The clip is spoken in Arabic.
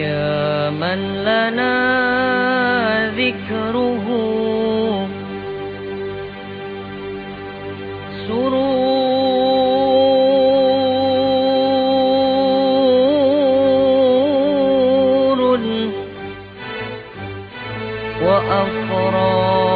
يا من لنا ذكره. سرور وأفراح